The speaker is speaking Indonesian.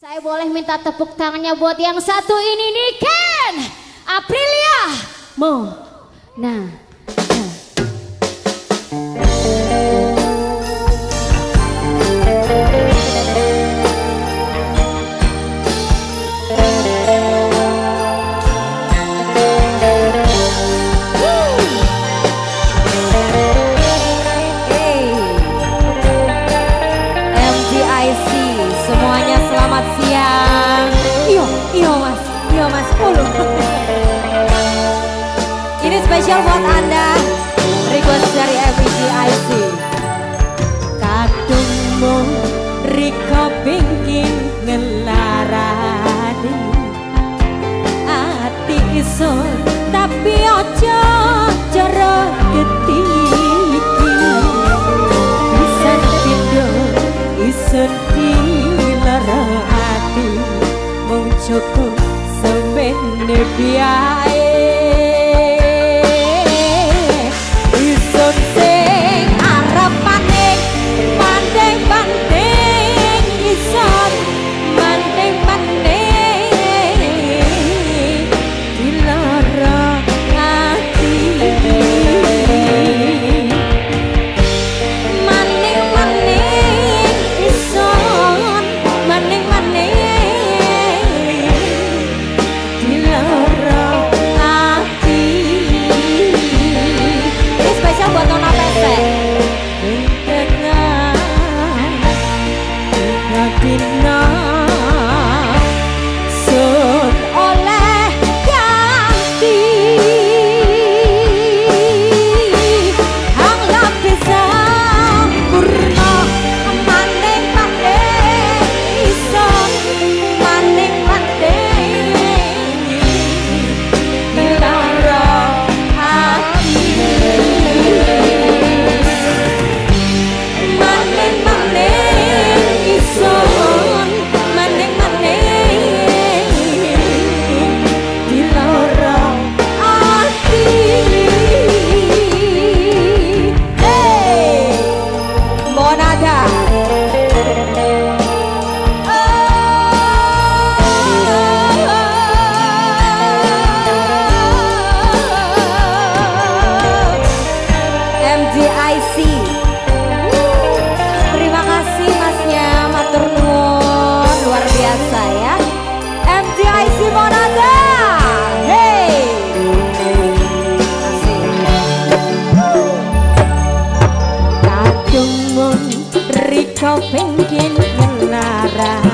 Saya boleh minta tepuk tangannya buat yang satu ini nih Ken Aprilia Mo Nah, nah. Spesial buat Anda. Request dari MVGIC Kadungmu Riko pingin ngelarani. Ati iso tapi ojo joro ketiki If I. kau pengen ngelarang